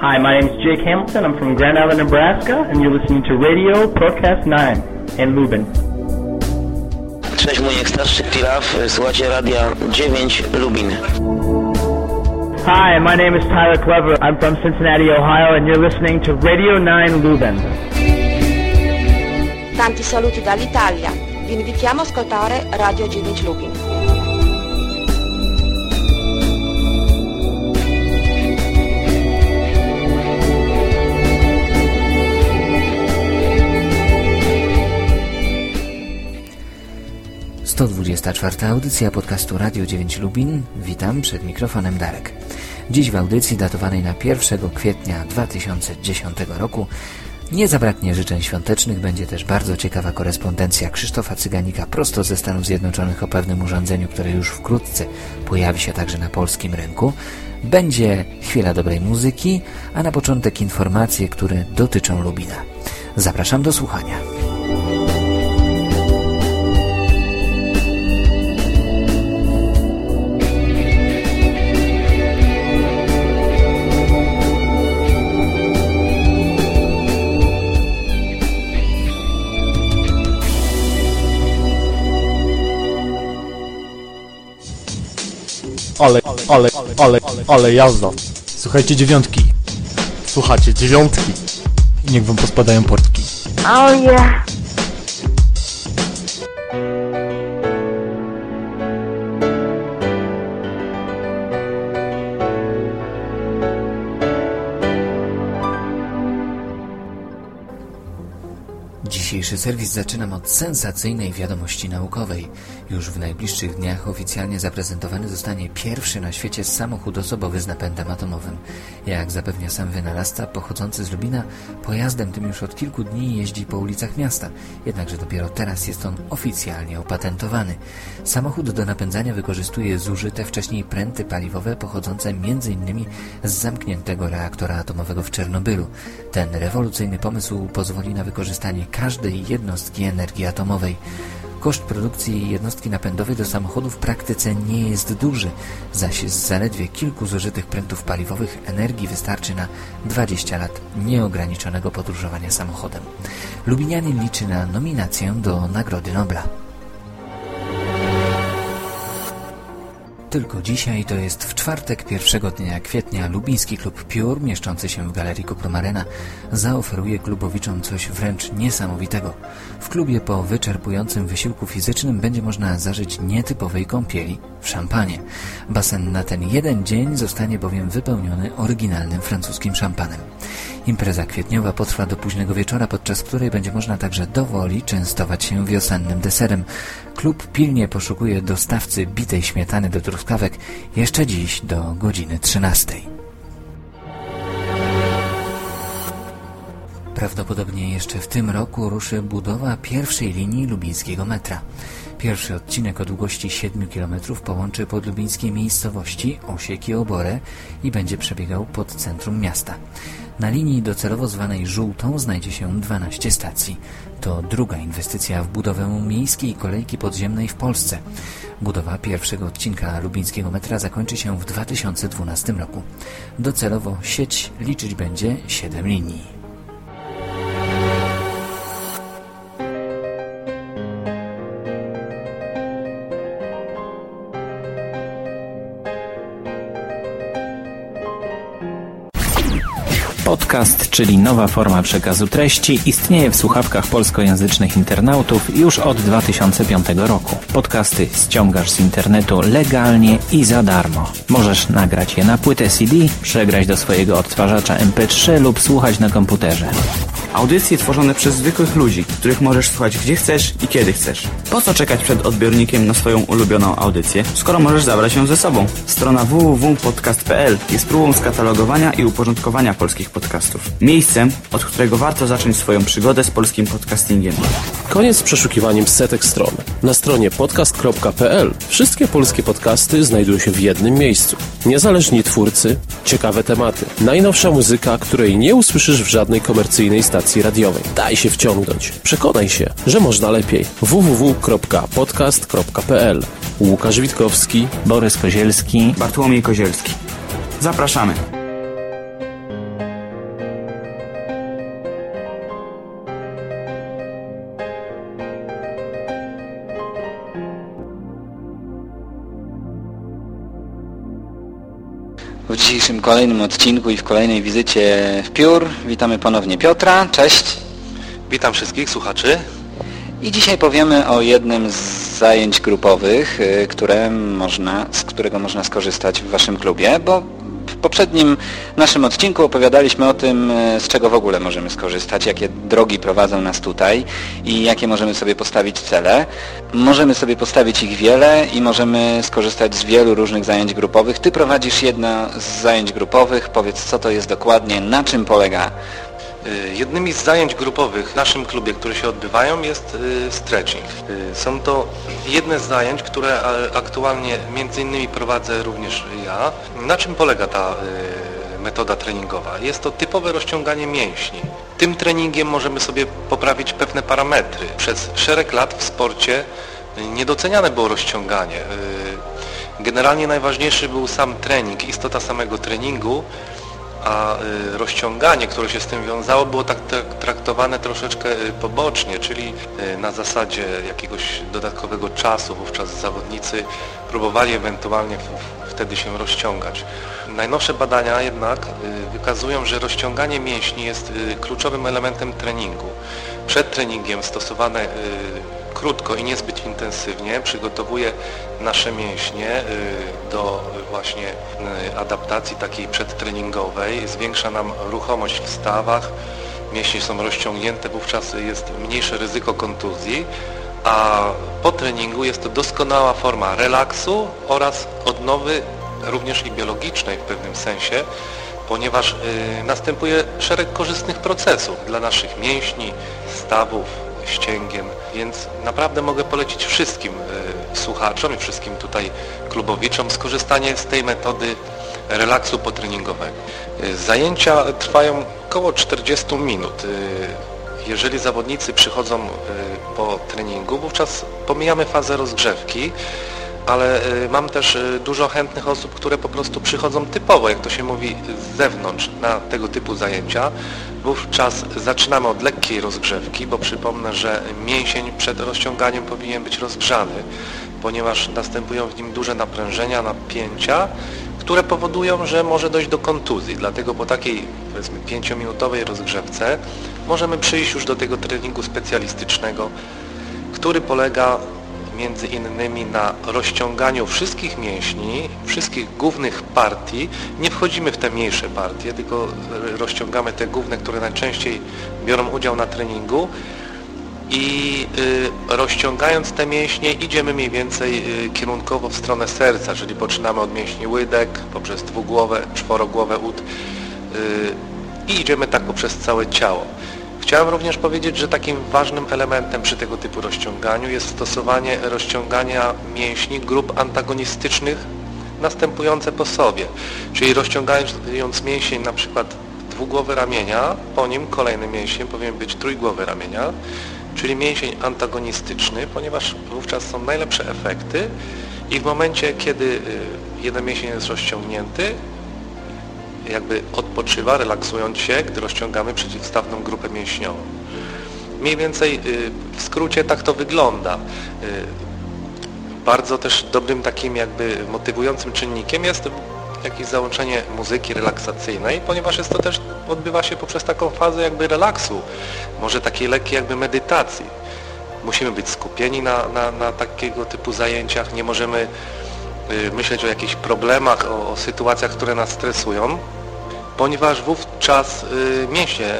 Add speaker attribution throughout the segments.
Speaker 1: Hi, my name is Jake Hamilton. I'm from Grand Island, Nebraska, and you're listening to Radio Podcast 9 in Lubin.
Speaker 2: Cześć, Muniek, starszy Tilaf, słuchacie Radia 9 Lubin.
Speaker 1: Hi, my name is Tyler Clever. I'm from Cincinnati, Ohio, and you're listening to Radio 9 Lubin.
Speaker 3: Tanti saluti dall'Italia. Vi invitiamo a ascoltare Radio G20 Lubin.
Speaker 4: To 24. audycja podcastu Radio 9 Lubin. Witam przed mikrofonem Darek. Dziś w audycji datowanej na 1 kwietnia 2010 roku nie zabraknie życzeń świątecznych, będzie też bardzo ciekawa korespondencja Krzysztofa Cyganika prosto ze Stanów Zjednoczonych o pewnym urządzeniu, które już wkrótce pojawi się także na polskim rynku. Będzie chwila dobrej muzyki, a na początek informacje, które dotyczą Lubina. Zapraszam do słuchania.
Speaker 5: Ale, ale, ale, ale jazda. Słuchajcie dziewiątki. Słuchajcie dziewiątki. I niech wam pospadają portki.
Speaker 6: Oh yeah.
Speaker 4: Dzisiejszy serwis zaczynam od sensacyjnej wiadomości naukowej. Już w najbliższych dniach oficjalnie zaprezentowany zostanie pierwszy na świecie samochód osobowy z napędem atomowym. Jak zapewnia sam wynalazca pochodzący z Lubina, pojazdem tym już od kilku dni jeździ po ulicach miasta, jednakże dopiero teraz jest on oficjalnie opatentowany. Samochód do napędzania wykorzystuje zużyte wcześniej pręty paliwowe pochodzące m.in. z zamkniętego reaktora atomowego w Czernobylu. Ten rewolucyjny pomysł pozwoli na wykorzystanie każdej jednostki energii atomowej. Koszt produkcji jednostki napędowej do samochodu w praktyce nie jest duży, zaś z zaledwie kilku zużytych prętów paliwowych energii wystarczy na 20 lat nieograniczonego podróżowania samochodem. Lubinianin liczy na nominację do Nagrody Nobla. Tylko dzisiaj, to jest w czwartek pierwszego dnia kwietnia, lubiński klub Piór, mieszczący się w Galerii Kupromarena, zaoferuje klubowiczom coś wręcz niesamowitego. W klubie po wyczerpującym wysiłku fizycznym będzie można zażyć nietypowej kąpieli w szampanie. Basen na ten jeden dzień zostanie bowiem wypełniony oryginalnym francuskim szampanem. Impreza kwietniowa potrwa do późnego wieczora, podczas której będzie można także dowoli częstować się wiosennym deserem. Klub pilnie poszukuje dostawcy bitej śmietany do truskawek jeszcze dziś do godziny 13. Prawdopodobnie jeszcze w tym roku ruszy budowa pierwszej linii lubińskiego metra. Pierwszy odcinek o długości 7 km połączy podlubińskie miejscowości Osiek i Oborę i będzie przebiegał pod centrum miasta. Na linii docelowo zwanej Żółtą znajdzie się 12 stacji. To druga inwestycja w budowę miejskiej kolejki podziemnej w Polsce. Budowa pierwszego odcinka lubińskiego metra zakończy się w 2012 roku. Docelowo sieć liczyć będzie 7 linii.
Speaker 7: Czyli nowa forma przekazu treści, istnieje w słuchawkach polskojęzycznych internautów już od 2005 roku. Podcasty ściągasz z internetu legalnie i za darmo. Możesz nagrać je na płytę CD, przegrać do swojego odtwarzacza MP3 lub słuchać na komputerze.
Speaker 8: Audycje tworzone przez zwykłych ludzi, których możesz słuchać gdzie chcesz i kiedy chcesz. Po co czekać przed odbiornikiem na swoją ulubioną audycję, skoro możesz zabrać ją ze sobą? Strona www.podcast.pl jest próbą skatalogowania i uporządkowania polskich podcastów. Miejscem, od którego warto zacząć swoją przygodę z polskim podcastingiem.
Speaker 9: Koniec z przeszukiwaniem setek stron. Na stronie podcast.pl wszystkie polskie podcasty znajdują się w jednym miejscu. Niezależni twórcy, ciekawe tematy, najnowsza muzyka, której nie usłyszysz w żadnej komercyjnej stacji radiowej. Daj się wciągnąć. Przekonaj się, że można lepiej. www.podcast.pl Łukasz Witkowski,
Speaker 7: Borys Kozielski,
Speaker 8: Bartłomiej Kozielski. Zapraszamy.
Speaker 6: W dzisiejszym kolejnym odcinku i w kolejnej wizycie w Piór witamy ponownie Piotra. Cześć.
Speaker 10: Witam wszystkich słuchaczy.
Speaker 6: I dzisiaj powiemy o jednym z zajęć grupowych, y, które można, z którego można skorzystać w Waszym klubie, bo w poprzednim naszym odcinku opowiadaliśmy o tym, y, z czego w ogóle możemy skorzystać, jakie drogi prowadzą nas tutaj i jakie możemy sobie postawić cele. Możemy sobie postawić ich wiele i możemy skorzystać z wielu różnych zajęć grupowych. Ty prowadzisz jedno z zajęć grupowych, powiedz co to jest dokładnie, na czym polega
Speaker 10: Y, jednymi z zajęć grupowych w naszym klubie, które się odbywają jest y, stretching. Y, są to jedne z zajęć, które aktualnie między innymi prowadzę również ja. Na czym polega ta metoda treningowa? Jest to typowe rozciąganie mięśni. Tym treningiem możemy sobie poprawić pewne parametry. Przez szereg lat w sporcie niedoceniane było rozciąganie. Generalnie najważniejszy był sam trening, istota samego treningu, a y, rozciąganie, które się z tym wiązało, było tak traktowane troszeczkę y, pobocznie, czyli y, na zasadzie jakiegoś dodatkowego czasu. Wówczas zawodnicy próbowali ewentualnie wtedy się rozciągać. Najnowsze badania jednak wykazują, że rozciąganie mięśni jest kluczowym elementem treningu. Przed treningiem stosowane krótko i niezbyt intensywnie przygotowuje nasze mięśnie y, do właśnie y, adaptacji takiej przedtreningowej, zwiększa nam ruchomość w stawach, mięśnie są rozciągnięte, wówczas jest mniejsze ryzyko kontuzji, a po treningu jest to doskonała forma relaksu oraz odnowy również i biologicznej w pewnym sensie, ponieważ y, następuje szereg korzystnych procesów dla naszych mięśni, stawów, ścięgien, więc naprawdę mogę polecić wszystkim e, słuchaczom i wszystkim tutaj klubowiczom skorzystanie z tej metody relaksu potreningowego. E, zajęcia trwają około 40 minut. E, jeżeli zawodnicy przychodzą po treningu, wówczas pomijamy fazę rozgrzewki, ale mam też dużo chętnych osób, które po prostu przychodzą typowo, jak to się mówi, z zewnątrz na tego typu zajęcia. Wówczas zaczynamy od lekkiej rozgrzewki, bo przypomnę, że mięsień przed rozciąganiem powinien być rozgrzany, ponieważ następują w nim duże naprężenia, napięcia, które powodują, że może dojść do kontuzji. Dlatego po takiej powiedzmy 5-minutowej rozgrzewce możemy przyjść już do tego treningu specjalistycznego, który polega między innymi na rozciąganiu wszystkich mięśni, wszystkich głównych partii. Nie wchodzimy w te mniejsze partie, tylko rozciągamy te główne, które najczęściej biorą udział na treningu i y, rozciągając te mięśnie idziemy mniej więcej y, kierunkowo w stronę serca, czyli poczynamy od mięśni łydek, poprzez dwugłowe, czworogłowe ud y, i idziemy tak poprzez całe ciało. Chciałem również powiedzieć, że takim ważnym elementem przy tego typu rozciąganiu jest stosowanie rozciągania mięśni grup antagonistycznych następujące po sobie. Czyli rozciągając mięsień na przykład dwugłowy ramienia, po nim kolejnym mięsień powinien być trójgłowy ramienia, czyli mięsień antagonistyczny, ponieważ wówczas są najlepsze efekty i w momencie, kiedy y, jeden mięsień jest rozciągnięty, jakby odpoczywa, relaksując się, gdy rozciągamy przeciwstawną grupę mięśniową. Mniej więcej y, w skrócie tak to wygląda. Y, bardzo też dobrym takim jakby motywującym czynnikiem jest jakieś załączenie muzyki relaksacyjnej, ponieważ jest to też odbywa się poprzez taką fazę jakby relaksu, może takiej lekkiej jakby medytacji. Musimy być skupieni na, na, na takiego typu zajęciach, nie możemy myśleć o jakichś problemach, o, o sytuacjach, które nas stresują, ponieważ wówczas y, mięśnie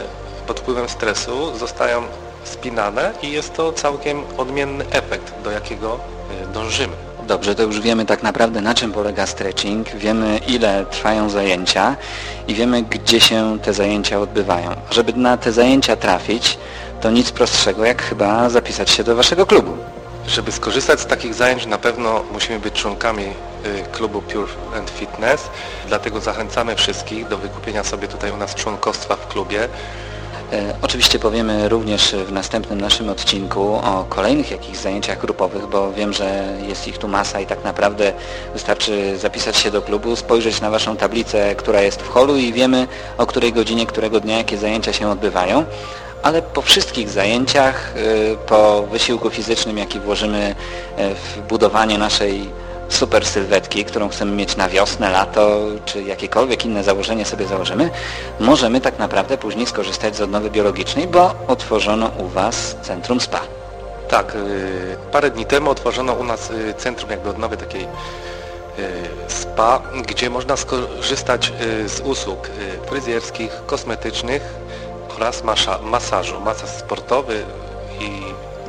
Speaker 10: pod wpływem stresu zostają spinane i jest to całkiem odmienny efekt, do jakiego y, dążymy.
Speaker 6: Dobrze, to już wiemy tak naprawdę na czym polega stretching, wiemy ile trwają zajęcia i wiemy gdzie się te zajęcia odbywają. Żeby na te zajęcia trafić, to nic prostszego jak chyba zapisać się do Waszego klubu.
Speaker 10: Żeby skorzystać z takich zajęć na pewno musimy być członkami y, klubu Pure and Fitness, dlatego zachęcamy wszystkich do wykupienia sobie tutaj u nas członkostwa w klubie.
Speaker 6: E, oczywiście powiemy również w następnym naszym odcinku o kolejnych jakichś zajęciach grupowych, bo wiem, że jest ich tu masa i tak naprawdę wystarczy zapisać się do klubu, spojrzeć na Waszą tablicę, która jest w holu i wiemy o której godzinie, którego dnia, jakie zajęcia się odbywają ale po wszystkich zajęciach, y, po wysiłku fizycznym, jaki włożymy y, w budowanie naszej super sylwetki, którą chcemy mieć na wiosnę, lato, czy jakiekolwiek inne założenie sobie założymy, możemy tak naprawdę później skorzystać z odnowy biologicznej, bo otworzono u Was Centrum Spa.
Speaker 10: Tak, y, parę dni temu otworzono u nas y, centrum jakby odnowy takiej spa, gdzie można skorzystać z usług fryzjerskich, kosmetycznych oraz masażu. Masaż sportowy i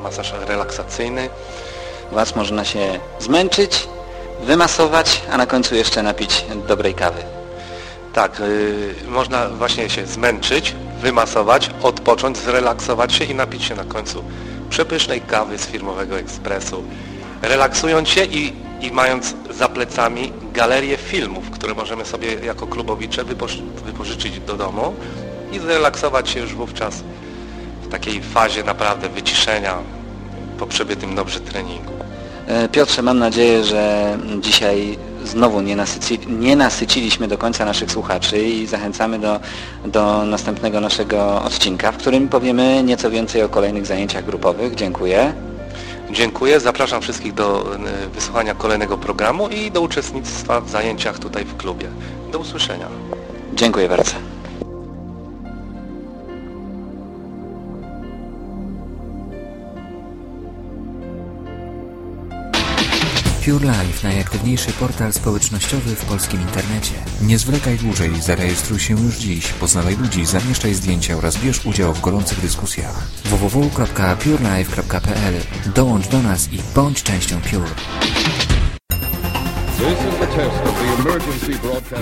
Speaker 10: masaż relaksacyjny.
Speaker 6: Was można się zmęczyć, wymasować, a na końcu jeszcze napić dobrej kawy.
Speaker 10: Tak, yy, można właśnie się zmęczyć, wymasować, odpocząć, zrelaksować się i napić się na końcu przepysznej kawy z firmowego ekspresu. Relaksując się i, i mając za plecami galerię filmów, które możemy sobie jako klubowicze wypożyczyć do domu i zrelaksować się już wówczas w takiej fazie naprawdę wyciszenia po przebytym dobrze treningu.
Speaker 6: E, Piotrze, mam nadzieję, że dzisiaj znowu nie, nasyci, nie nasyciliśmy do końca naszych słuchaczy i zachęcamy do, do następnego naszego odcinka, w którym powiemy nieco więcej o kolejnych zajęciach grupowych. Dziękuję.
Speaker 10: Dziękuję, zapraszam wszystkich do e, wysłuchania kolejnego programu i do uczestnictwa w zajęciach tutaj w klubie. Do usłyszenia.
Speaker 6: Dziękuję bardzo.
Speaker 4: Pure Life, najaktywniejszy portal społecznościowy w polskim internecie. Nie zwlekaj dłużej, zarejestruj się już dziś, poznawaj ludzi, zamieszczaj zdjęcia oraz bierz udział w gorących dyskusjach. www.purelife.pl Dołącz do nas i bądź częścią Pure.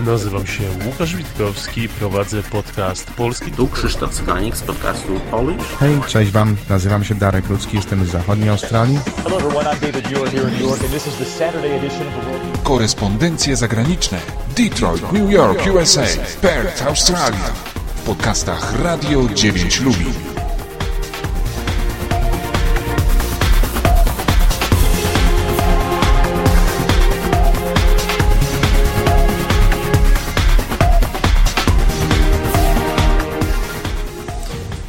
Speaker 9: Nazywam się Łukasz Witkowski, prowadzę podcast polski.
Speaker 11: Tu Krzysztof Skanik z podcastu Polish.
Speaker 12: Hej, cześć Wam, nazywam się Darek Ludzki, jestem z zachodniej Australii.
Speaker 13: Hello everyone, I'm David here in New York and this is the Saturday edition of the World...
Speaker 14: Korespondencje zagraniczne. Detroit, New York, USA, Perth, Australia. W podcastach Radio 9 Lubi.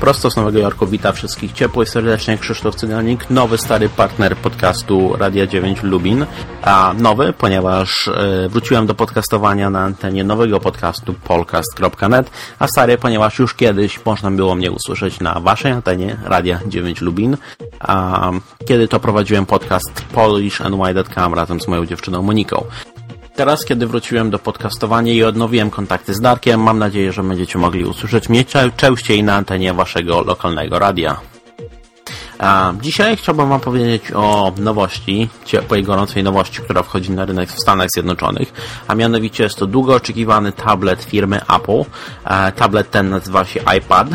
Speaker 11: Prosto z Nowego Jorku wita wszystkich ciepło i serdecznie Krzysztof Cyganik, nowy stary partner podcastu Radia 9 Lubin. A nowy, ponieważ e, wróciłem do podcastowania na antenie nowego podcastu polcast.net, a stary, ponieważ już kiedyś można było mnie usłyszeć na waszej antenie Radia 9 Lubin. A kiedy to prowadziłem podcast polishandwhy.com razem z moją dziewczyną Moniką. Teraz, kiedy wróciłem do podcastowania i odnowiłem kontakty z Darkiem, mam nadzieję, że będziecie mogli usłyszeć mnie częściej na antenie waszego lokalnego radia. A dzisiaj chciałbym Wam powiedzieć o nowości, ciepłej, gorącej nowości, która wchodzi na rynek w Stanach Zjednoczonych, a mianowicie jest to długo oczekiwany tablet firmy Apple. Tablet ten nazywa się iPad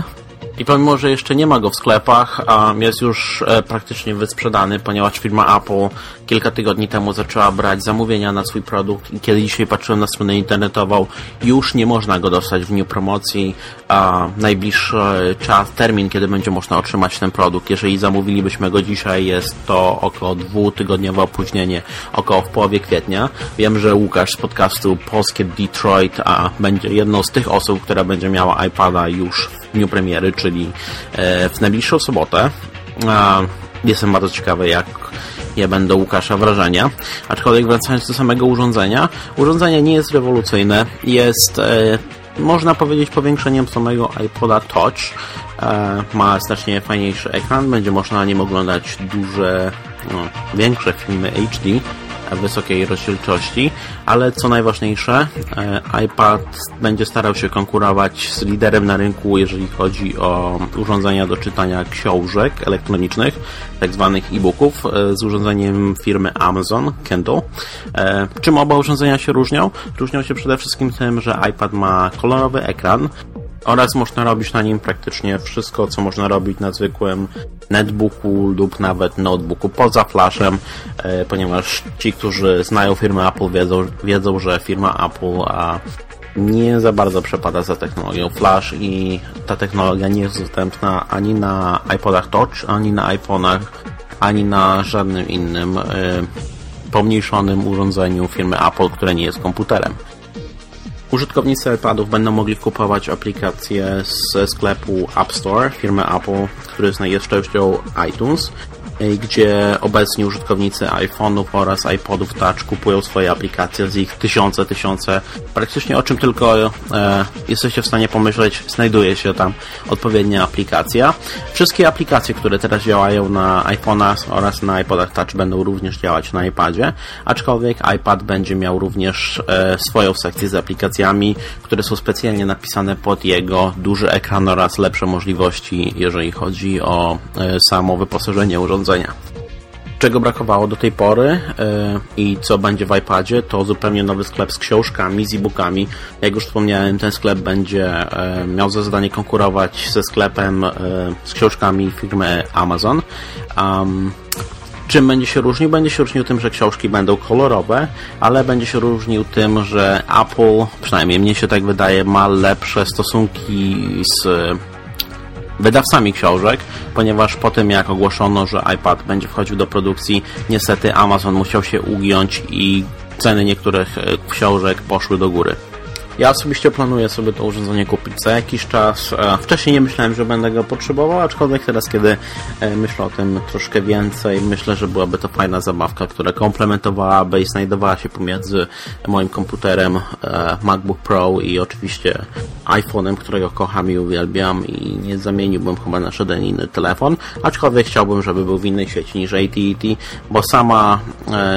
Speaker 11: i pomimo, że jeszcze nie ma go w sklepach, jest już e, praktycznie wysprzedany, ponieważ firma Apple kilka tygodni temu zaczęła brać zamówienia na swój produkt i kiedy dzisiaj patrzyłem na stronę internetową, już nie można go dostać w dniu promocji. A najbliższy czas, termin, kiedy będzie można otrzymać ten produkt, jeżeli zamówilibyśmy go dzisiaj, jest to około dwutygodniowe opóźnienie, około w połowie kwietnia. Wiem, że Łukasz z podcastu Polskie Detroit a będzie jedną z tych osób, która będzie miała iPada już w dniu premiery, czyli e, w najbliższą sobotę. Jestem bardzo ciekawy, jak ja będę Łukasza wrażenia. Aczkolwiek wracając do samego urządzenia, urządzenie nie jest rewolucyjne, jest e, można powiedzieć powiększeniem samego iPoda Touch. E, ma znacznie fajniejszy ekran, będzie można na nim oglądać duże, no, większe filmy HD wysokiej rozdzielczości, ale co najważniejsze, e, iPad będzie starał się konkurować z liderem na rynku, jeżeli chodzi o urządzenia do czytania książek elektronicznych, tak zwanych e-booków, e, z urządzeniem firmy Amazon Kindle. E, czym oba urządzenia się różnią? Różnią się przede wszystkim tym, że iPad ma kolorowy ekran, oraz można robić na nim praktycznie wszystko, co można robić na zwykłym netbooku lub nawet notebooku poza flashem, e, ponieważ ci, którzy znają firmę Apple wiedzą, wiedzą że firma Apple a nie za bardzo przepada za technologią flash i ta technologia nie jest dostępna ani na iPodach Touch, ani na iPhone'ach, ani na żadnym innym y, pomniejszonym urządzeniu firmy Apple, które nie jest komputerem. Użytkownicy iPadów będą mogli kupować aplikacje ze sklepu App Store firmy Apple, który jest częścią iTunes gdzie obecni użytkownicy iPhone'ów oraz iPodów Touch kupują swoje aplikacje z ich tysiące, tysiące, praktycznie o czym tylko e, jesteście w stanie pomyśleć, znajduje się tam odpowiednia aplikacja. Wszystkie aplikacje, które teraz działają na iPhone'ach oraz na iPodach Touch będą również działać na iPadzie, aczkolwiek iPad będzie miał również e, swoją sekcję z aplikacjami, które są specjalnie napisane pod jego duży ekran oraz lepsze możliwości, jeżeli chodzi o e, samo wyposażenie urządzenia czego brakowało do tej pory yy, i co będzie w iPadzie, to zupełnie nowy sklep z książkami, z e-bookami. Jak już wspomniałem, ten sklep będzie yy, miał za zadanie konkurować ze sklepem yy, z książkami firmy Amazon. Um, Czym będzie się różnił? Będzie się różnił tym, że książki będą kolorowe, ale będzie się różnił tym, że Apple, przynajmniej mnie się tak wydaje, ma lepsze stosunki z wydawcami książek, ponieważ po tym jak ogłoszono, że iPad będzie wchodził do produkcji, niestety Amazon musiał się ugiąć i ceny niektórych e, książek poszły do góry. Ja osobiście planuję sobie to urządzenie kupić za jakiś czas. E, wcześniej nie myślałem, że będę go potrzebował, aczkolwiek teraz, kiedy e, myślę o tym troszkę więcej, myślę, że byłaby to fajna zabawka, która komplementowałaby i znajdowała się pomiędzy moim komputerem e, MacBook Pro i oczywiście iPhone'em, którego kocham i uwielbiam i nie zamieniłbym chyba na żaden inny telefon, aczkolwiek chciałbym, żeby był w innej sieci niż AT&T, bo sama,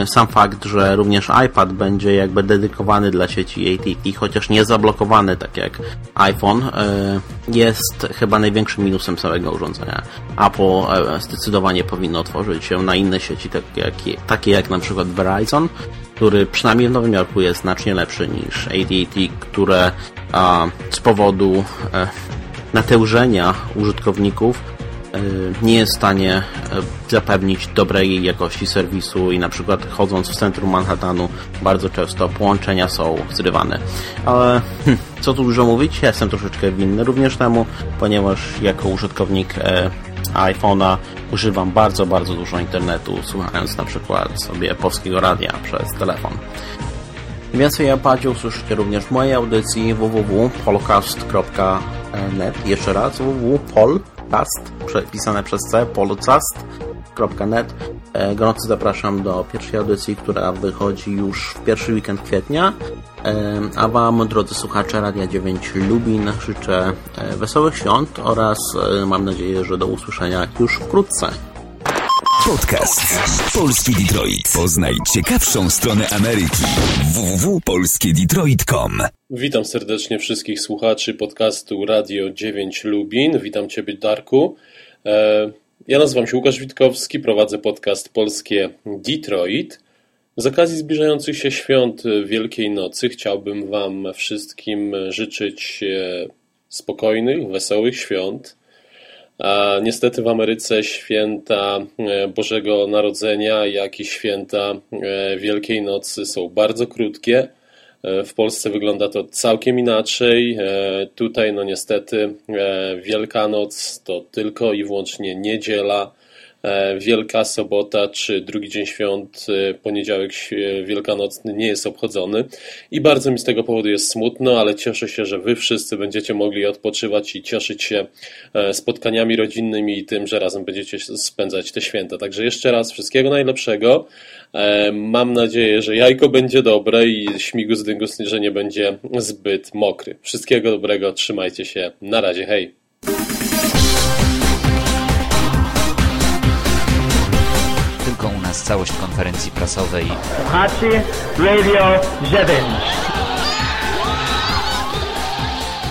Speaker 11: sam fakt, że również iPad będzie jakby dedykowany dla sieci AT&T, chociaż nie zablokowany, tak jak iPhone, e, jest chyba największym minusem całego urządzenia. Apple e, zdecydowanie powinno otworzyć się na inne sieci, takie jak, takie jak na przykład Verizon, który przynajmniej w Nowym Jorku jest znacznie lepszy niż AT&T, które z powodu e, natężenia użytkowników nie jest w stanie y, zapewnić dobrej jakości serwisu i na przykład chodząc w centrum Manhattanu bardzo często połączenia są zrywane. Ale hm, co tu dużo mówić, ja jestem troszeczkę winny również temu, ponieważ jako użytkownik e, iPhone'a używam bardzo, bardzo dużo internetu, słuchając na przykład sobie polskiego radia przez telefon. Więcej iPadzie usłyszycie również w mojej audycji www.polcast.net Jeszcze raz www.pol Cast, pisane przez C, polcast.net. E, gorąco zapraszam do pierwszej audycji, która wychodzi już w pierwszy weekend kwietnia. E, a Wam, drodzy słuchacze Radia 9 Lubin, życzę e, wesołych świąt oraz mam nadzieję, że do usłyszenia już wkrótce.
Speaker 15: Podcast Polski Detroit. Poznaj ciekawszą stronę Ameryki. www.polskiedetroit.com
Speaker 9: Witam serdecznie wszystkich słuchaczy podcastu Radio 9 Lubin. Witam Ciebie, Darku. E, ja nazywam się Łukasz Witkowski, prowadzę podcast Polskie Detroit. Z okazji zbliżających się świąt Wielkiej Nocy chciałbym Wam wszystkim życzyć e, spokojnych, wesołych świąt a niestety w Ameryce święta e, Bożego Narodzenia, jak i święta e, Wielkiej Nocy są bardzo krótkie. E, w Polsce wygląda to całkiem inaczej. Tutaj, no niestety, Wielkanoc to tylko i wyłącznie niedziela Wielka Sobota czy drugi dzień świąt, e, poniedziałek wielkanocny nie jest obchodzony i bardzo mi z tego powodu jest smutno, ale cieszę się, że Wy wszyscy będziecie mogli odpoczywać i cieszyć się e, spotkaniami rodzinnymi i tym, że razem będziecie spędzać te święta. Także jeszcze raz wszystkiego najlepszego. Mam nadzieję, że jajko będzie dobre i śmigus dyngus, że nie będzie zbyt mokry. Wszystkiego dobrego, trzymajcie się. Na razie, hej!
Speaker 4: Całość konferencji prasowej.
Speaker 1: Hachi Radio 9.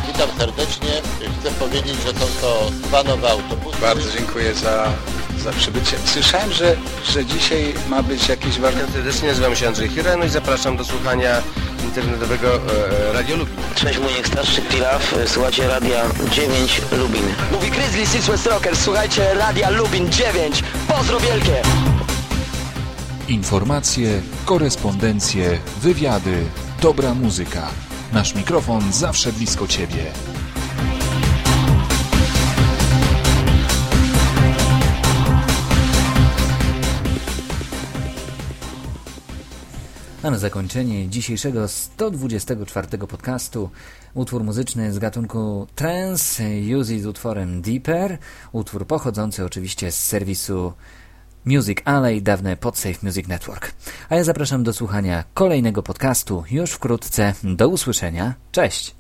Speaker 16: Witam serdecznie. Chcę powiedzieć, że są to dwa nowe autobusy.
Speaker 17: Bardzo dziękuję za, za przybycie. Słyszałem, że, że dzisiaj ma być jakiś warsztat.
Speaker 18: Serdecznie nazywam się Andrzej Hira, no i zapraszam do słuchania internetowego e, Radio Lubin.
Speaker 2: Cześć, mój starszy Pilaf, słuchajcie Radia 9 Lubin.
Speaker 19: Mówi Grizzly Six West Rockers, słuchajcie Radia Lubin 9. Pozdro wielkie!
Speaker 14: Informacje, korespondencje, wywiady, dobra muzyka. Nasz mikrofon zawsze blisko Ciebie.
Speaker 4: A na zakończenie dzisiejszego 124 podcastu utwór muzyczny z gatunku trance, Yuzi z utworem Deeper, utwór pochodzący oczywiście z serwisu Music Alley, dawne Podsafe Music Network. A ja zapraszam do słuchania kolejnego podcastu już wkrótce. Do usłyszenia. Cześć!